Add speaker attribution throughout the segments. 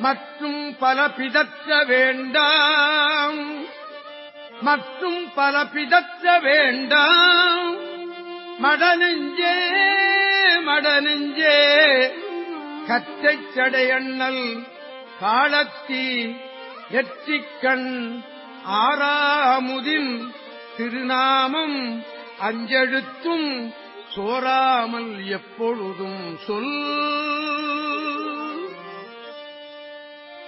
Speaker 1: மற்றும் பல பிதற்ற வேண்டாம். மற்றும் பல பிதற்ற வேண்டாம். மடனெஞ்சே மடனெஞ்சே கற்றை சடையண்ணல் காலத்தி எச்சிக்கண் ஆறாமுதின் திருநாமம் அஞ்செழுத்தும் சோராமல் எப்பொழுதும் சொல்.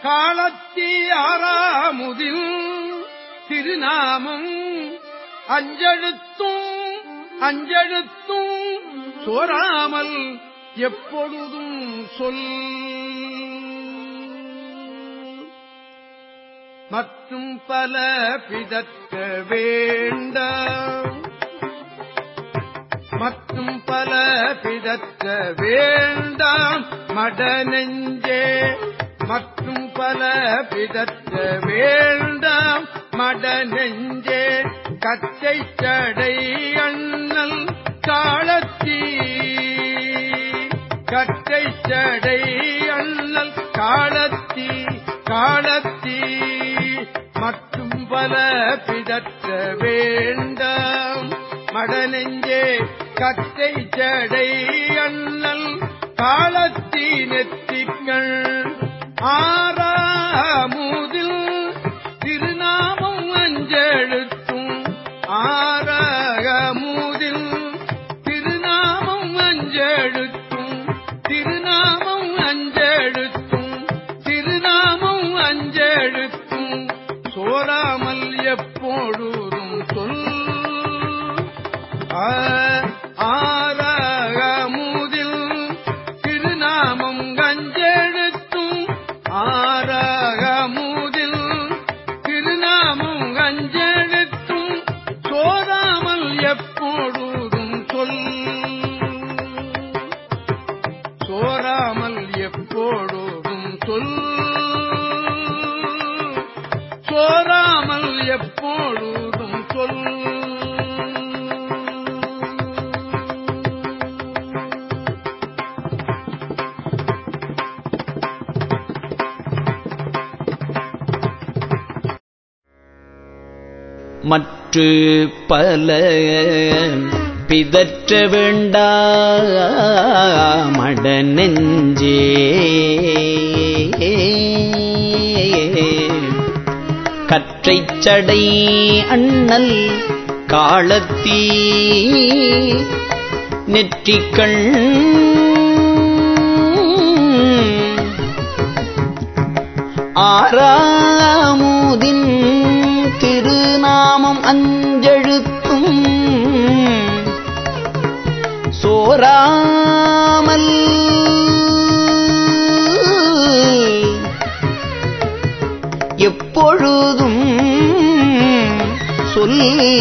Speaker 1: காலத்தி ஆறாமுதில் திருநாமம். அஞ்செழுத்தும் அஞ்செழுத்தும் சோராமல் எப்பொழுதும் சொல். மற்றும் பல பிதற்க வேண்ட மற்றும் பல பிதற்க வேண்டாம். மட நெஞ்சே மற்றும் பல பிதற்ற வேண்டாம். மட நெஞ்சே கச்சை சடை அண்ணல் காலத்தீ. கச்சை சடை அண்ணல் காலத்தீ காலத்தீ. மற்றும் பல பிதற்ற வேண்டாம். மடநெஞ்சே கச்சை சடை அண்ணல் காலத்தீ நெத்திக்கள் ஆறாமுதில் திருநாமம் அஞ்செழுத்தும் ஆறாமுதில் திருநாமம் அஞ்செழுத்தும் திருநாமம் அஞ்செழுத்தும் திருநாமம் அஞ்செழுத்தும் சோராமல் எப்பொழுதும் சொல். ஆறாமுதில் திருநாமம் கஞ்செழுத்தும் ஆரகமுதில் திருநாமம் அஞ்செழுத்தும் சோதாமல் எப்பொழுதும் சொல். சோராமல் எப்பொழுதும் சொல். சோராமல் எப்பொழுதும்
Speaker 2: மற்று பல பிதற்ற வேண்டா மட நெஞ்சே கற்றைச் சடை அண்ணல் காலத்தீ நெற்றிக்கண் ஆரா அஞ்செழுத்தும் சோராமல் எப்பொழுதும் சொல்லி